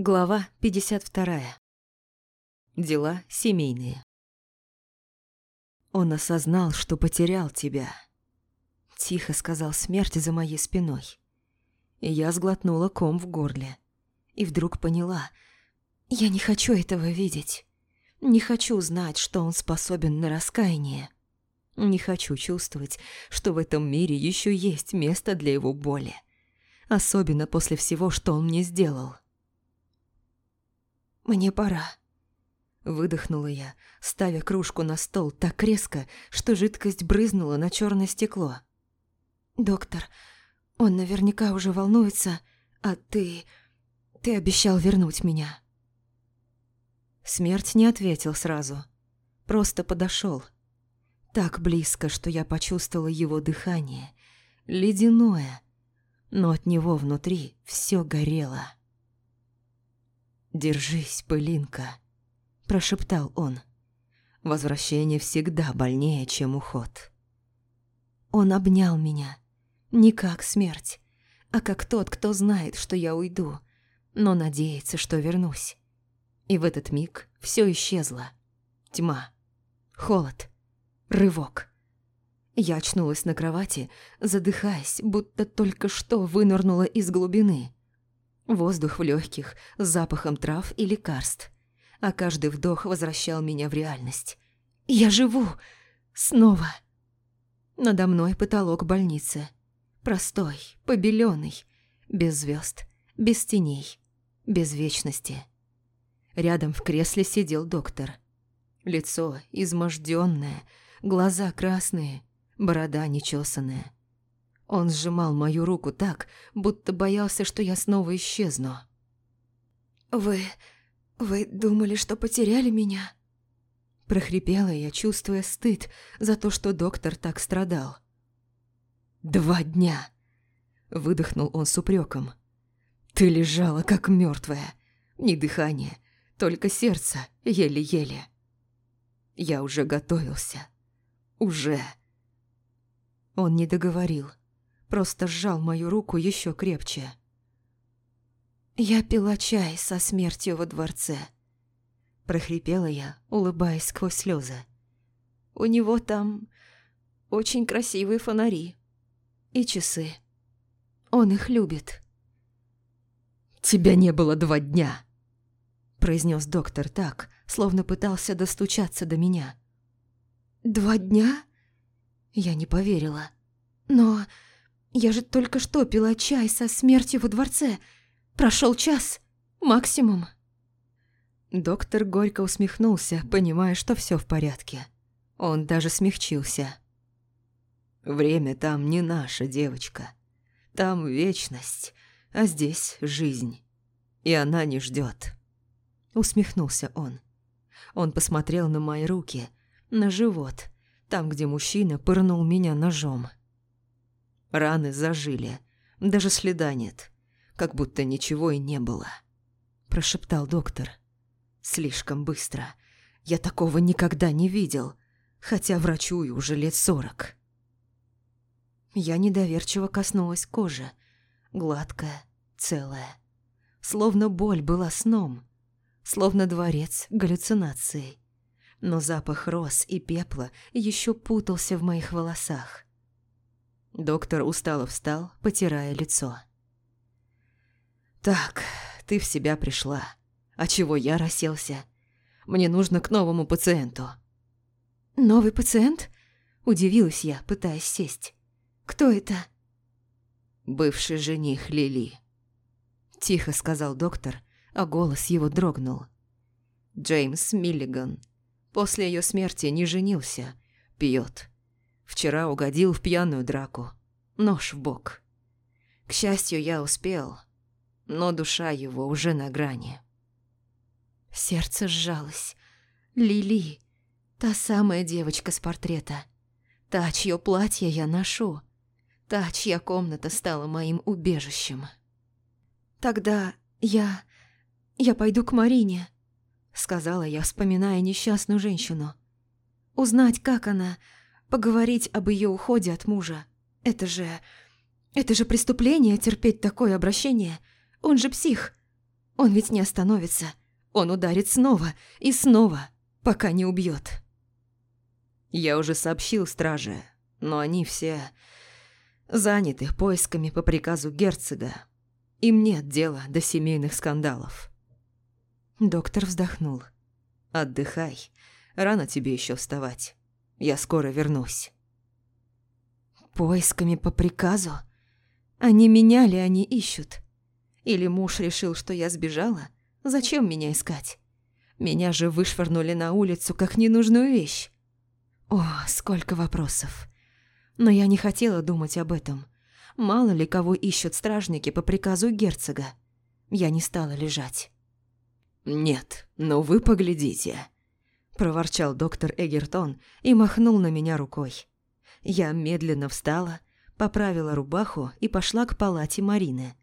Глава 52. Дела семейные. Он осознал, что потерял тебя. Тихо сказал смерть за моей спиной. И я сглотнула ком в горле. И вдруг поняла, я не хочу этого видеть. Не хочу знать, что он способен на раскаяние. Не хочу чувствовать, что в этом мире еще есть место для его боли. Особенно после всего, что он мне сделал. «Мне пора», – выдохнула я, ставя кружку на стол так резко, что жидкость брызнула на черное стекло. «Доктор, он наверняка уже волнуется, а ты... ты обещал вернуть меня». Смерть не ответил сразу, просто подошел. Так близко, что я почувствовала его дыхание, ледяное, но от него внутри все горело. «Держись, пылинка», – прошептал он. «Возвращение всегда больнее, чем уход». Он обнял меня, не как смерть, а как тот, кто знает, что я уйду, но надеется, что вернусь. И в этот миг все исчезло. Тьма, холод, рывок. Я очнулась на кровати, задыхаясь, будто только что вынырнула из глубины. Воздух в легких, с запахом трав и лекарств. А каждый вдох возвращал меня в реальность. Я живу! Снова! Надо мной потолок больницы. Простой, побеленный, без звезд, без теней, без вечности. Рядом в кресле сидел доктор. Лицо изможденное, глаза красные, борода нечесанная. Он сжимал мою руку так, будто боялся, что я снова исчезну. «Вы... вы думали, что потеряли меня?» Прохрипела я, чувствуя стыд за то, что доктор так страдал. «Два дня!» – выдохнул он с упреком. «Ты лежала, как мертвая, Ни дыхания, только сердце, еле-еле. Я уже готовился. Уже...» Он не договорил просто сжал мою руку еще крепче. «Я пила чай со смертью во дворце», – прохрипела я, улыбаясь сквозь слезы. «У него там очень красивые фонари и часы. Он их любит». «Тебя не было два дня», – произнес доктор так, словно пытался достучаться до меня. «Два дня?» Я не поверила. «Но...» Я же только что пила чай со смертью во дворце. Прошел час. Максимум. Доктор горько усмехнулся, понимая, что все в порядке. Он даже смягчился. «Время там не наша, девочка. Там вечность, а здесь жизнь. И она не ждет. Усмехнулся он. Он посмотрел на мои руки, на живот, там, где мужчина пырнул меня ножом. Раны зажили, даже следа нет, как будто ничего и не было. Прошептал доктор. Слишком быстро. Я такого никогда не видел, хотя врачую уже лет сорок. Я недоверчиво коснулась кожи, гладкая, целая. Словно боль была сном, словно дворец галлюцинацией. Но запах роз и пепла еще путался в моих волосах. Доктор устало встал, потирая лицо. «Так, ты в себя пришла. А чего я расселся? Мне нужно к новому пациенту». «Новый пациент?» – удивилась я, пытаясь сесть. «Кто это?» «Бывший жених Лили», – тихо сказал доктор, а голос его дрогнул. «Джеймс Миллиган. После ее смерти не женился, пьет. Вчера угодил в пьяную драку. Нож в бок. К счастью, я успел, но душа его уже на грани. Сердце сжалось. Лили, та самая девочка с портрета. Та, чье платье я ношу. Та, чья комната стала моим убежищем. Тогда я... я пойду к Марине, сказала я, вспоминая несчастную женщину. Узнать, как она Поговорить об ее уходе от мужа. Это же... Это же преступление терпеть такое обращение. Он же псих. Он ведь не остановится. Он ударит снова и снова, пока не убьет. Я уже сообщил страже, но они все заняты поисками по приказу герцога. Им нет дела до семейных скандалов. Доктор вздохнул. «Отдыхай. Рано тебе еще вставать. Я скоро вернусь». «Поисками по приказу? Они меня ли они ищут? Или муж решил, что я сбежала? Зачем меня искать? Меня же вышвырнули на улицу как ненужную вещь. О, сколько вопросов. Но я не хотела думать об этом. Мало ли кого ищут стражники по приказу герцога. Я не стала лежать. «Нет, но вы поглядите», – проворчал доктор Эгертон и махнул на меня рукой. Я медленно встала, поправила рубаху и пошла к палате Марины.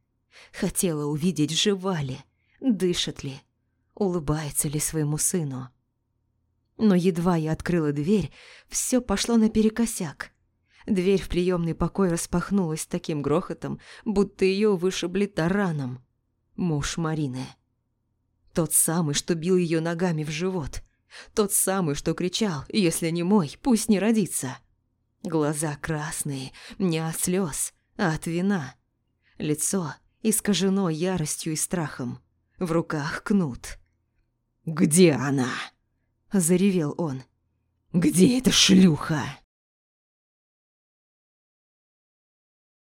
Хотела увидеть, жива ли, дышит ли, улыбается ли своему сыну. Но едва я открыла дверь, все пошло наперекосяк. Дверь в приемный покой распахнулась с таким грохотом, будто ее вышибли тараном. Муж Марины. Тот самый, что бил ее ногами в живот. Тот самый, что кричал «Если не мой, пусть не родится». Глаза красные, не от слез, а от вина. Лицо искажено яростью и страхом. В руках кнут. «Где она?» – заревел он. «Где эта шлюха?»